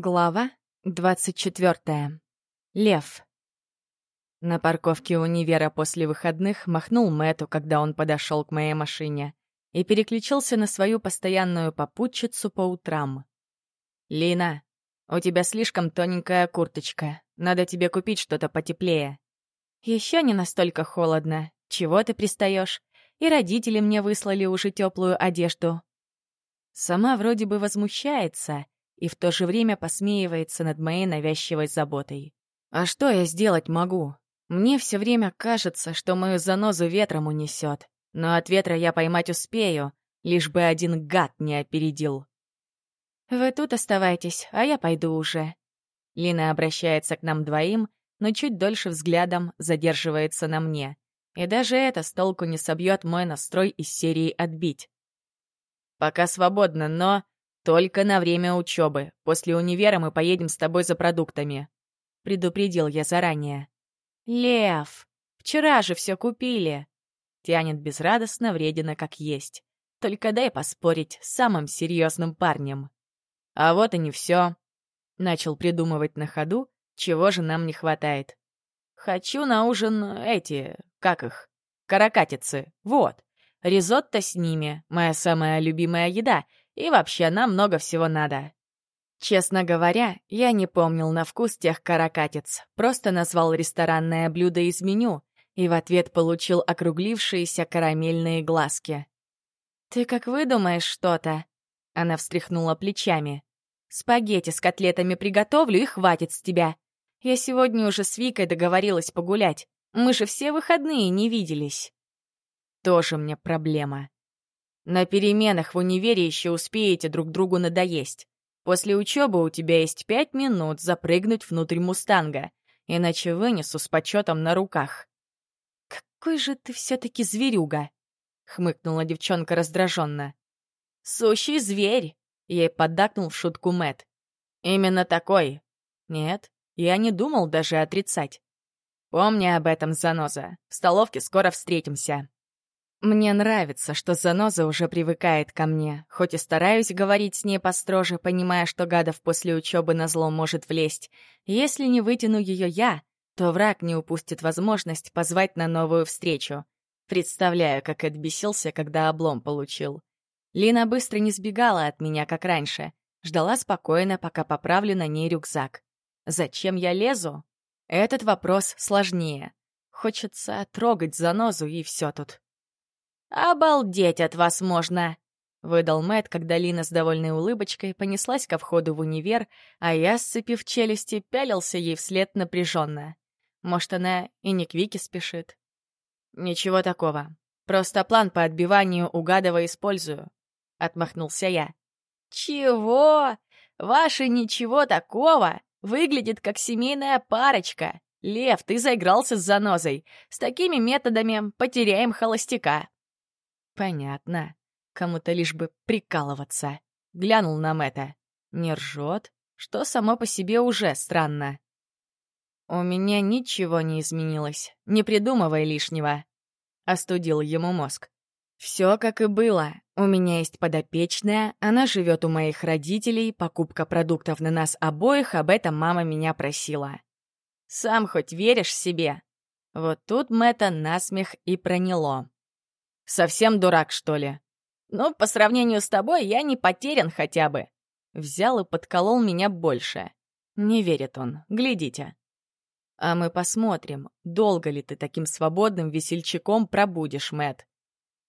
Глава 24. Лев. На парковке универа после выходных махнул Мэту, когда он подошел к моей машине, и переключился на свою постоянную попутчицу по утрам. «Лина, у тебя слишком тоненькая курточка. Надо тебе купить что-то потеплее». Еще не настолько холодно. Чего ты пристаешь? И родители мне выслали уже теплую одежду». Сама вроде бы возмущается — и в то же время посмеивается над моей навязчивой заботой. А что я сделать могу? Мне все время кажется, что мою занозу ветром унесет, но от ветра я поймать успею, лишь бы один гад не опередил. «Вы тут оставайтесь, а я пойду уже». Лина обращается к нам двоим, но чуть дольше взглядом задерживается на мне. И даже это с толку не собьет мой настрой из серии «Отбить». «Пока свободно, но «Только на время учебы. После универа мы поедем с тобой за продуктами», — предупредил я заранее. «Лев, вчера же все купили», — тянет безрадостно, вредина как есть. «Только дай поспорить с самым серьезным парнем». «А вот и не все», — начал придумывать на ходу, чего же нам не хватает. «Хочу на ужин эти, как их, каракатицы, вот. Ризотто с ними, моя самая любимая еда — и вообще, нам много всего надо. Честно говоря, я не помнил на вкус тех каракатиц, просто назвал ресторанное блюдо из меню и в ответ получил округлившиеся карамельные глазки. «Ты как выдумаешь что-то?» Она встряхнула плечами. «Спагетти с котлетами приготовлю и хватит с тебя. Я сегодня уже с Викой договорилась погулять. Мы же все выходные не виделись». Тоже мне проблема. На переменах в универе еще успеете друг другу надоесть. После учебы у тебя есть пять минут запрыгнуть внутрь мустанга, иначе вынесу с почетом на руках. «Какой же ты все-таки зверюга!» — хмыкнула девчонка раздраженно. «Сущий зверь!» — ей поддакнул в шутку Мэт. «Именно такой!» «Нет, я не думал даже отрицать. Помни об этом, заноза. В столовке скоро встретимся». Мне нравится, что заноза уже привыкает ко мне, хоть и стараюсь говорить с ней построже, понимая, что гадов после учебы на зло может влезть. Если не вытяну ее я, то враг не упустит возможность позвать на новую встречу. Представляю, как Эд бесился, когда облом получил. Лина быстро не сбегала от меня, как раньше. Ждала спокойно, пока поправлю на ней рюкзак. Зачем я лезу? Этот вопрос сложнее. Хочется трогать занозу, и все тут. «Обалдеть от вас можно!» — выдал Мэт, когда Лина с довольной улыбочкой понеслась ко входу в универ, а я, сцепив челюсти, пялился ей вслед напряженно. Может, она и не к Вике спешит. «Ничего такого. Просто план по отбиванию у Гадова использую», — отмахнулся я. «Чего? Ваше ничего такого выглядит как семейная парочка. Лев, ты заигрался с занозой. С такими методами потеряем холостяка». Понятно. Кому-то лишь бы прикалываться. Глянул на Мэтта. Не ржет, что само по себе уже странно. «У меня ничего не изменилось. Не придумывай лишнего», — остудил ему мозг. «Все как и было. У меня есть подопечная, она живет у моих родителей, покупка продуктов на нас обоих, об этом мама меня просила. Сам хоть веришь себе?» Вот тут Мэтта насмех и проняло. Совсем дурак, что ли? Ну, по сравнению с тобой, я не потерян хотя бы. Взял и подколол меня больше. Не верит он, глядите. А мы посмотрим, долго ли ты таким свободным весельчаком пробудешь, Мэт.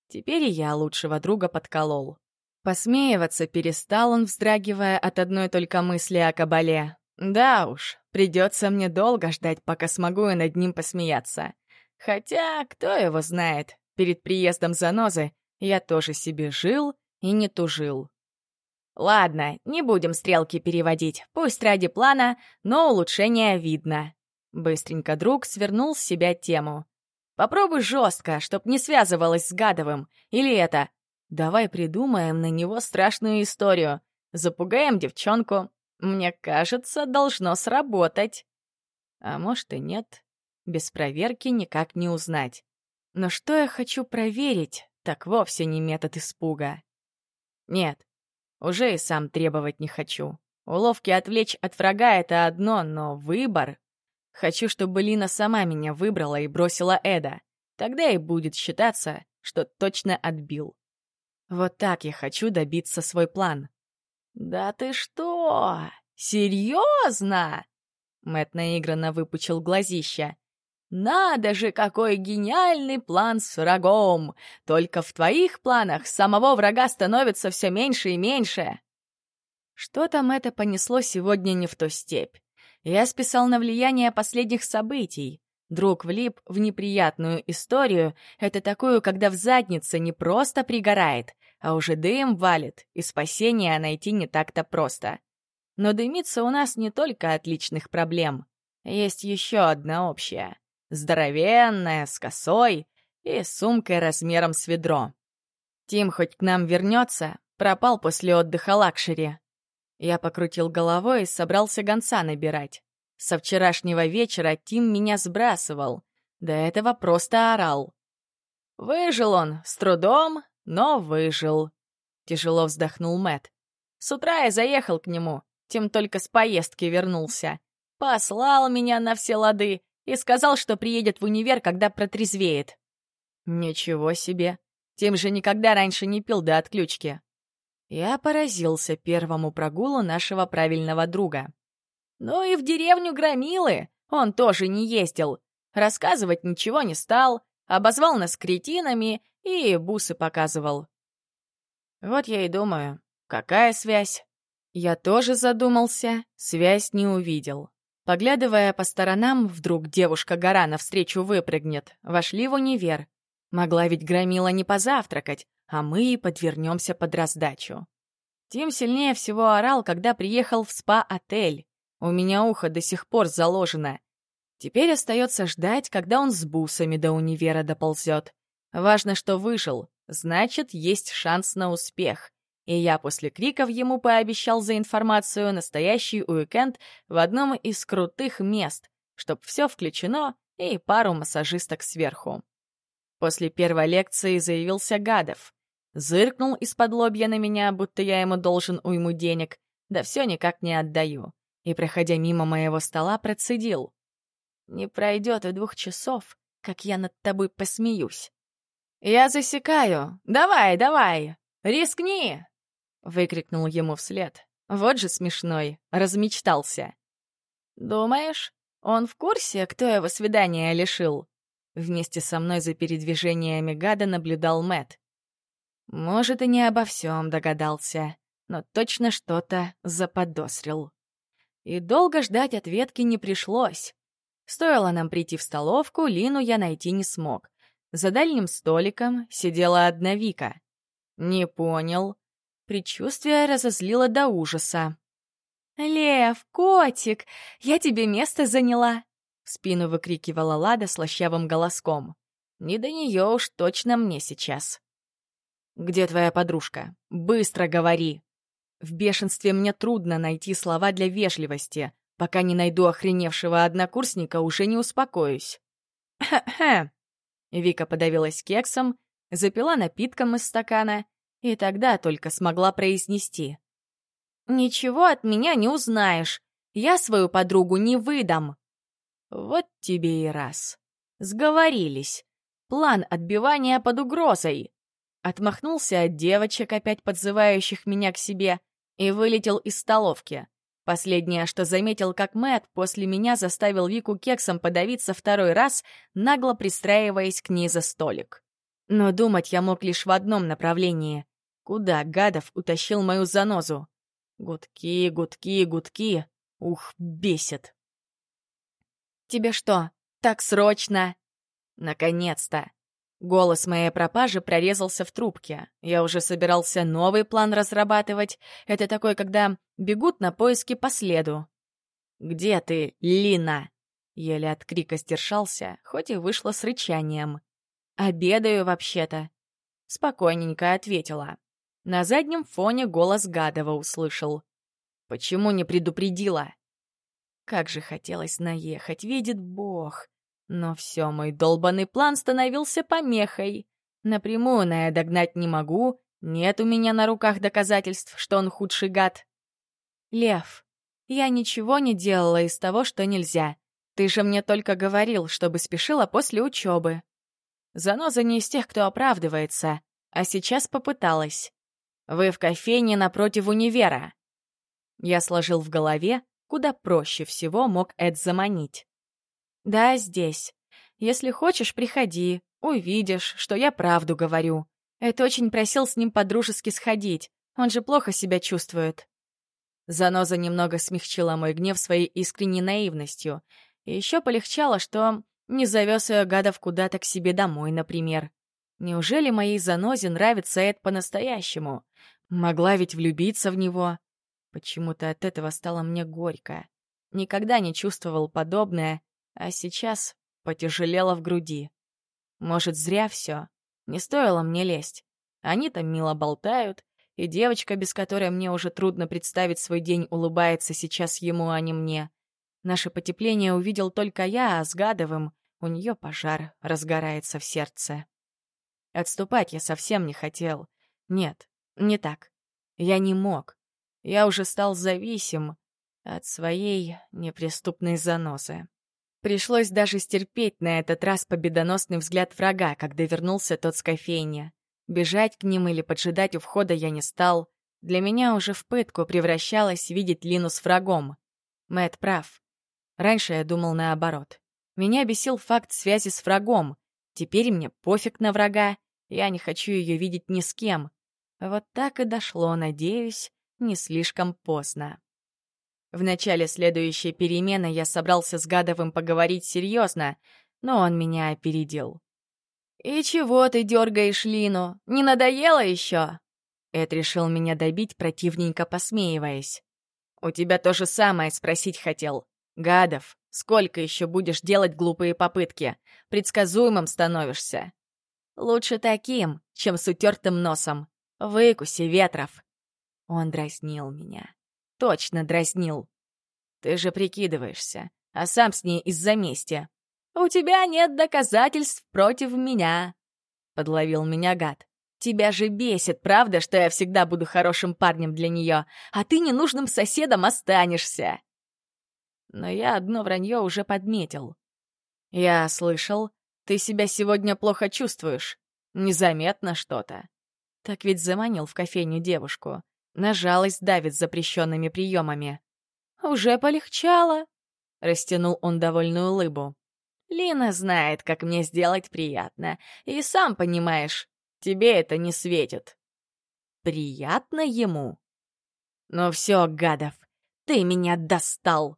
Теперь и я лучшего друга подколол. Посмеиваться перестал он, вздрагивая от одной только мысли о кабале. Да уж, придется мне долго ждать, пока смогу и над ним посмеяться. Хотя, кто его знает, Перед приездом занозы я тоже себе жил и не тужил. Ладно, не будем стрелки переводить, пусть ради плана, но улучшение видно. Быстренько друг свернул с себя тему. Попробуй жестко, чтоб не связывалось с Гадовым. Или это... Давай придумаем на него страшную историю. Запугаем девчонку. Мне кажется, должно сработать. А может и нет. Без проверки никак не узнать. Но что я хочу проверить, так вовсе не метод испуга. Нет, уже и сам требовать не хочу. Уловки отвлечь от врага — это одно, но выбор... Хочу, чтобы Лина сама меня выбрала и бросила Эда. Тогда и будет считаться, что точно отбил. Вот так я хочу добиться свой план. «Да ты что? Серьезно?» Мэтт наигранно выпучил глазища. «Надо же, какой гениальный план с врагом! Только в твоих планах самого врага становится все меньше и меньше!» Что там это понесло сегодня не в ту степь? Я списал на влияние последних событий. Друг влип в неприятную историю. Это такую, когда в заднице не просто пригорает, а уже дым валит, и спасения найти не так-то просто. Но дымится у нас не только от личных проблем. Есть еще одна общая. Здоровенная, с косой и сумкой размером с ведро. Тим хоть к нам вернется, пропал после отдыха luxury. Я покрутил головой и собрался гонца набирать. Со вчерашнего вечера Тим меня сбрасывал. До этого просто орал. Выжил он, с трудом, но выжил. Тяжело вздохнул Мэт. С утра я заехал к нему, Тим только с поездки вернулся. Послал меня на все лады и сказал, что приедет в универ, когда протрезвеет. Ничего себе. Тим же никогда раньше не пил до отключки. Я поразился первому прогулу нашего правильного друга. Ну и в деревню Громилы он тоже не ездил. Рассказывать ничего не стал, обозвал нас кретинами и бусы показывал. Вот я и думаю, какая связь? Я тоже задумался, связь не увидел. Поглядывая по сторонам, вдруг девушка-гора навстречу выпрыгнет. Вошли в универ. Могла ведь Громила не позавтракать, а мы подвернемся под раздачу. Тим сильнее всего орал, когда приехал в спа-отель. У меня ухо до сих пор заложено. Теперь остается ждать, когда он с бусами до универа доползет. Важно, что вышел, значит, есть шанс на успех. И я после криков ему пообещал за информацию настоящий уикенд в одном из крутых мест, чтоб все включено и пару массажисток сверху. После первой лекции заявился Гадов. Зыркнул из-под лобья на меня, будто я ему должен уйму денег, да все никак не отдаю и, проходя мимо моего стола, процедил. «Не пройдет и двух часов, как я над тобой посмеюсь». «Я засекаю! Давай, давай! Рискни!» — выкрикнул ему вслед. Вот же смешной, размечтался. «Думаешь, он в курсе, кто его свидания лишил?» Вместе со мной за передвижениями гада наблюдал Мэт. Может, и не обо всем догадался, но точно что-то заподозрил. И долго ждать ответки не пришлось. Стоило нам прийти в столовку, Лину я найти не смог. За дальним столиком сидела одна Вика. Не понял. Предчувствие разозлило до ужаса. «Лев, котик, я тебе место заняла!» В спину выкрикивала Лада слащавым голоском. «Не до нее уж точно мне сейчас». «Где твоя подружка? Быстро говори!» В бешенстве мне трудно найти слова для вежливости. Пока не найду охреневшего однокурсника, уже не успокоюсь. «Хе-хе!» Вика подавилась кексом, запила напитком из стакана и тогда только смогла произнести. «Ничего от меня не узнаешь. Я свою подругу не выдам». Вот тебе и раз. Сговорились. План отбивания под угрозой. Отмахнулся от девочек, опять подзывающих меня к себе, и вылетел из столовки. Последнее, что заметил, как Мэт после меня заставил Вику кексом подавиться второй раз, нагло пристраиваясь к ней за столик. Но думать я мог лишь в одном направлении. Куда Гадов утащил мою занозу? Гудки, гудки, гудки. Ух, бесит. «Тебе что, так срочно?» «Наконец-то!» Голос моей пропажи прорезался в трубке. Я уже собирался новый план разрабатывать. Это такой, когда бегут на поиски по следу. «Где ты, Лина?» Еле от крика стершался, хоть и вышло с рычанием. «Обедаю, вообще-то». Спокойненько ответила. На заднем фоне голос Гадова услышал. «Почему не предупредила?» Как же хотелось наехать, видит Бог. Но все, мой долбанный план становился помехой. Напрямую Ная догнать не могу, нет у меня на руках доказательств, что он худший гад. «Лев, я ничего не делала из того, что нельзя. Ты же мне только говорил, чтобы спешила после учебы. Заноза не из тех, кто оправдывается, а сейчас попыталась. Вы в кофейне напротив универа. Я сложил в голове, куда проще всего мог Эд заманить. Да, здесь. Если хочешь, приходи, увидишь, что я правду говорю. Эд очень просил с ним подружески сходить, он же плохо себя чувствует. Заноза немного смягчила мой гнев своей искренней наивностью. И еще полегчало, что не завез ее гадов куда-то к себе домой, например. Неужели моей занозе нравится Эд по-настоящему? Могла ведь влюбиться в него. Почему-то от этого стало мне горько. Никогда не чувствовал подобное, а сейчас потяжелело в груди. Может, зря все. Не стоило мне лезть. Они там мило болтают, и девочка, без которой мне уже трудно представить свой день, улыбается сейчас ему, а не мне. Наше потепление увидел только я, а с Гадовым у нее пожар разгорается в сердце. Отступать я совсем не хотел. Нет, не так. Я не мог. Я уже стал зависим от своей неприступной занозы. Пришлось даже стерпеть на этот раз победоносный взгляд врага, когда вернулся тот с кофейни. Бежать к ним или поджидать у входа я не стал. Для меня уже в пытку превращалось видеть Лину с врагом. Мэт прав. Раньше я думал наоборот. Меня бесил факт связи с врагом. Теперь мне пофиг на врага. Я не хочу ее видеть ни с кем. Вот так и дошло, надеюсь, не слишком поздно. В начале следующей перемены я собрался с Гадовым поговорить серьезно, но он меня опередил. «И чего ты дергаешь Лину? Не надоело еще?» Эд решил меня добить, противненько посмеиваясь. «У тебя то же самое спросить хотел. Гадов, сколько еще будешь делать глупые попытки? Предсказуемым становишься. Лучше таким, чем с утертым носом. Выкуси ветров. Он дразнил меня. Точно дразнил. Ты же прикидываешься, а сам с ней из-за мести. У тебя нет доказательств против меня. Подловил меня гад. Тебя же бесит, правда, что я всегда буду хорошим парнем для нее, а ты ненужным соседом останешься но я одно вранье уже подметил. «Я слышал, ты себя сегодня плохо чувствуешь. Незаметно что-то». Так ведь заманил в кофейню девушку. На жалость давит запрещенными приемами. «Уже полегчало», — растянул он довольную улыбу. «Лина знает, как мне сделать приятно. И сам понимаешь, тебе это не светит». «Приятно ему?» «Ну все, гадов, ты меня достал!»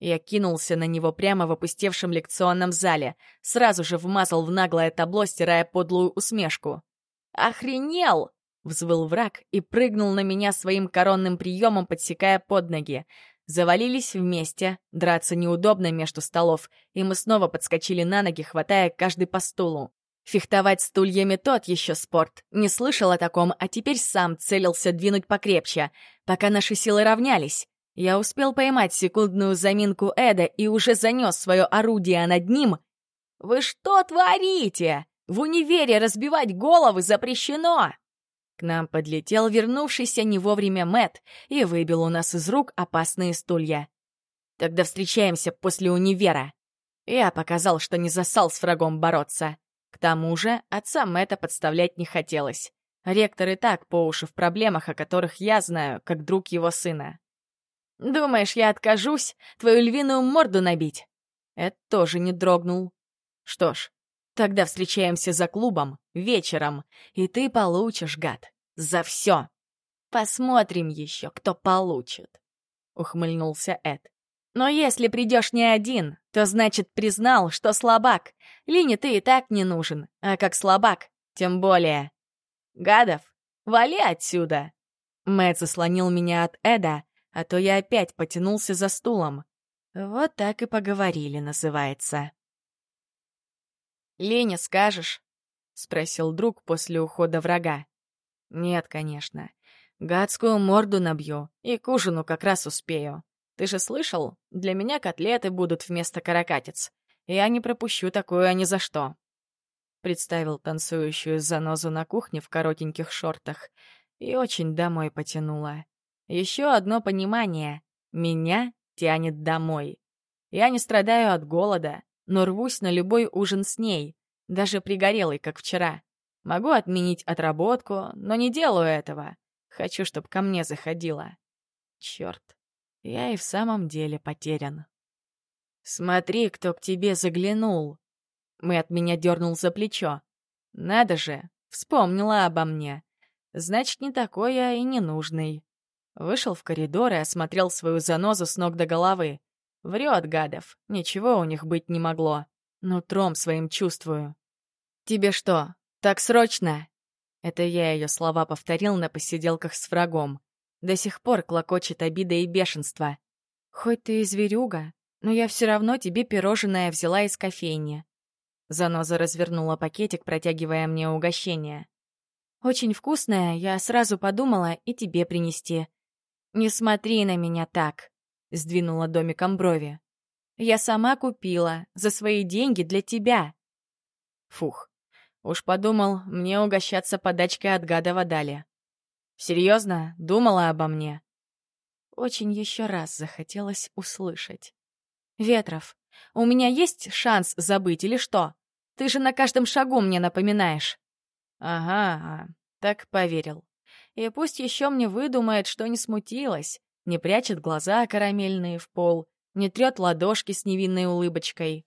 Я кинулся на него прямо в опустевшем лекционном зале, сразу же вмазал в наглое табло, стирая подлую усмешку. «Охренел!» — взвыл враг и прыгнул на меня своим коронным приемом, подсекая под ноги. Завалились вместе, драться неудобно между столов, и мы снова подскочили на ноги, хватая каждый по стулу. Фехтовать стульями тот еще спорт. Не слышал о таком, а теперь сам целился двинуть покрепче, пока наши силы равнялись. Я успел поймать секундную заминку Эда и уже занес свое орудие над ним. «Вы что творите? В универе разбивать головы запрещено!» К нам подлетел вернувшийся не вовремя Мэт и выбил у нас из рук опасные стулья. «Тогда встречаемся после универа». Я показал, что не засал с врагом бороться. К тому же отца Мэтта подставлять не хотелось. Ректор и так по уши в проблемах, о которых я знаю, как друг его сына. Думаешь, я откажусь твою львиную морду набить?» Эд тоже не дрогнул. «Что ж, тогда встречаемся за клубом вечером, и ты получишь, гад, за все. Посмотрим еще, кто получит», — ухмыльнулся Эд. «Но если придешь не один, то значит признал, что слабак. Лине ты и так не нужен, а как слабак, тем более. Гадов, вали отсюда!» Мэтт заслонил меня от Эда, а то я опять потянулся за стулом. Вот так и поговорили, называется. «Лене скажешь?» — спросил друг после ухода врага. «Нет, конечно. Гадскую морду набью, и к ужину как раз успею. Ты же слышал? Для меня котлеты будут вместо каракатиц. Я не пропущу такое ни за что». Представил танцующую занозу на кухне в коротеньких шортах и очень домой потянула. Еще одно понимание. Меня тянет домой. Я не страдаю от голода, но рвусь на любой ужин с ней, даже пригорелый, как вчера. Могу отменить отработку, но не делаю этого. Хочу, чтобы ко мне заходила. Черт, я и в самом деле потерян. «Смотри, кто к тебе заглянул!» Мэт меня дернул за плечо. «Надо же, вспомнила обо мне. Значит, не такой я и ненужный». Вышел в коридор и осмотрел свою занозу с ног до головы. Врет, гадов, ничего у них быть не могло. Нутром своим чувствую. «Тебе что, так срочно?» Это я ее слова повторил на посиделках с врагом. До сих пор клокочет обида и бешенство. «Хоть ты и зверюга, но я все равно тебе пирожное взяла из кофейни». Заноза развернула пакетик, протягивая мне угощение. «Очень вкусное, я сразу подумала и тебе принести. Не смотри на меня так», — сдвинула домиком брови. «Я сама купила, за свои деньги для тебя». Фух, уж подумал, мне угощаться подачкой от Гадова дали. Серьезно, думала обо мне? Очень еще раз захотелось услышать. «Ветров, у меня есть шанс забыть или что? Ты же на каждом шагу мне напоминаешь». «Ага, так поверил. И пусть еще мне выдумает, что не смутилась, не прячет глаза карамельные в пол, не трет ладошки с невинной улыбочкой.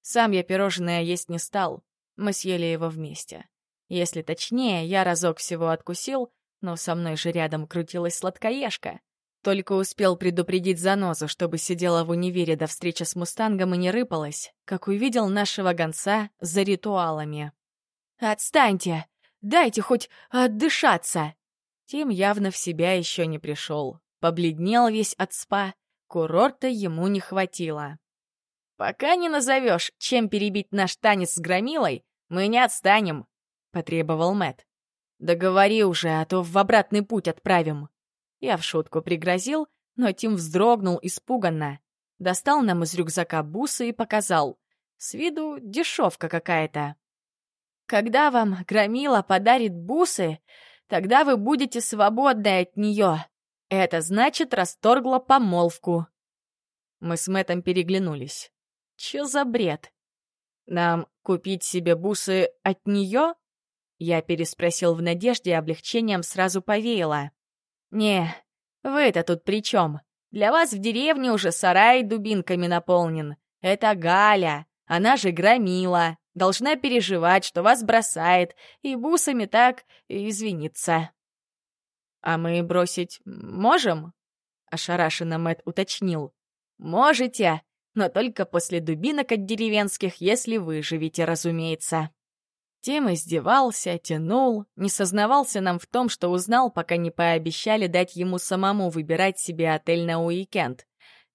Сам я пирожное есть не стал, мы съели его вместе. Если точнее, я разок всего откусил, но со мной же рядом крутилась сладкоежка. Только успел предупредить занозу, чтобы сидела в универе до встречи с Мустангом и не рыпалась, как увидел нашего гонца за ритуалами. «Отстаньте! Дайте хоть отдышаться!» Тим явно в себя еще не пришел. Побледнел весь от спа. Курорта ему не хватило. «Пока не назовешь, чем перебить наш танец с громилой, мы не отстанем», — потребовал Мэт. «Да говори уже, а то в обратный путь отправим». Я в шутку пригрозил, но Тим вздрогнул испуганно. Достал нам из рюкзака бусы и показал. С виду дешевка какая-то. «Когда вам Громила подарит бусы, тогда вы будете свободны от нее. Это значит, расторгла помолвку». Мы с Мэтом переглянулись. Чё за бред? Нам купить себе бусы от нее? Я переспросил в надежде, облегчением сразу повеяло. «Не, вы-то тут при чем? Для вас в деревне уже сарай дубинками наполнен. Это Галя, она же громила. Должна переживать, что вас бросает, и бусами так извиниться». «А мы бросить можем?» — ошарашенно Мэт уточнил. «Можете, но только после дубинок от деревенских, если выживете, разумеется». Тим издевался, тянул, не сознавался нам в том, что узнал, пока не пообещали дать ему самому выбирать себе отель на уикенд.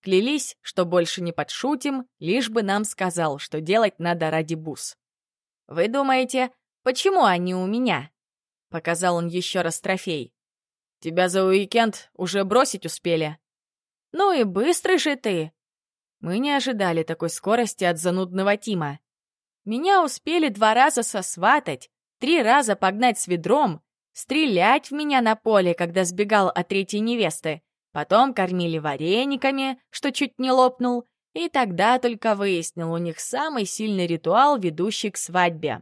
Клялись, что больше не подшутим, лишь бы нам сказал, что делать надо ради бус. «Вы думаете, почему они у меня?» Показал он еще раз трофей. «Тебя за уикенд уже бросить успели?» «Ну и быстрый же ты!» Мы не ожидали такой скорости от занудного Тима. Меня успели два раза сосватать, три раза погнать с ведром, стрелять в меня на поле, когда сбегал от третьей невесты, потом кормили варениками, что чуть не лопнул, и тогда только выяснил у них самый сильный ритуал, ведущий к свадьбе.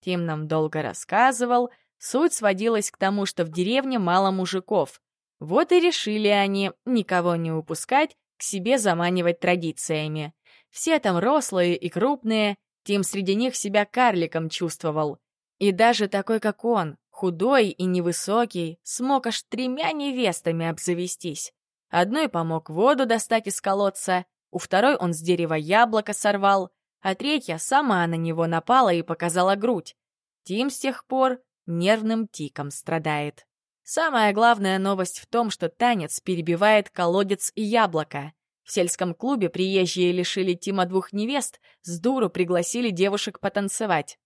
Тим нам долго рассказывал, суть сводилась к тому, что в деревне мало мужиков. Вот и решили они никого не упускать, к себе заманивать традициями. Все там рослые и крупные, Тим среди них себя карликом чувствовал. И даже такой, как он, худой и невысокий, смог аж тремя невестами обзавестись. Одной помог воду достать из колодца, у второй он с дерева яблоко сорвал, а третья сама на него напала и показала грудь. Тим с тех пор нервным тиком страдает. Самая главная новость в том, что танец перебивает колодец и яблоко. В сельском клубе приезжие лишили Тима двух невест, с дуру пригласили девушек потанцевать.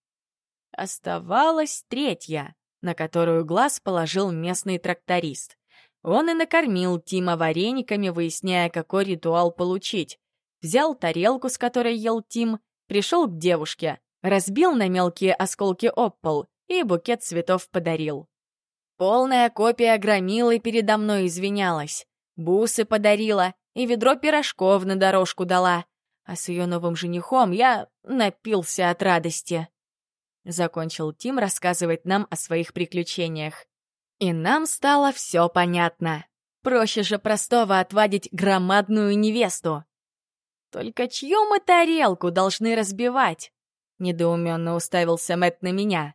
Оставалась третья, на которую глаз положил местный тракторист. Он и накормил Тима варениками, выясняя, какой ритуал получить. Взял тарелку, с которой ел Тим, пришел к девушке, разбил на мелкие осколки об пол и букет цветов подарил. Полная копия громилы передо мной извинялась. Бусы подарила и ведро пирожков на дорожку дала. А с ее новым женихом я напился от радости. Закончил Тим рассказывать нам о своих приключениях. И нам стало все понятно. Проще же простого отвадить громадную невесту. Только чью мы тарелку должны разбивать? Недоуменно уставился Мэт на меня.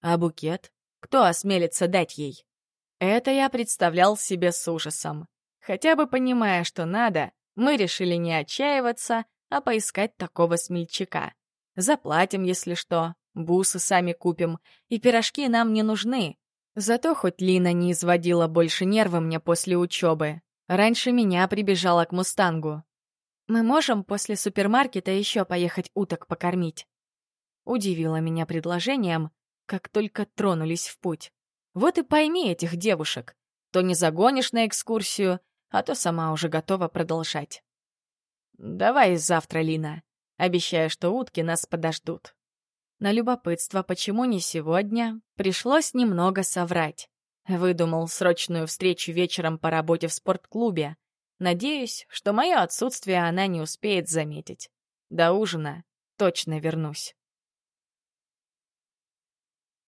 А букет? Кто осмелится дать ей? Это я представлял себе с ужасом. Хотя бы понимая, что надо, мы решили не отчаиваться, а поискать такого смельчака. Заплатим, если что, бусы сами купим, и пирожки нам не нужны, Зато хоть Лина не изводила больше нервы мне после учебы. Раньше меня прибежала к «Мустангу». «Мы можем после супермаркета еще поехать уток покормить?» Удивила меня предложением, как только тронулись в путь. Вот и пойми этих девушек. То не загонишь на экскурсию, а то сама уже готова продолжать. «Давай завтра, Лина. Обещаю, что утки нас подождут». На любопытство, почему не сегодня, пришлось немного соврать. Выдумал срочную встречу вечером по работе в спортклубе. Надеюсь, что мое отсутствие она не успеет заметить. До ужина точно вернусь.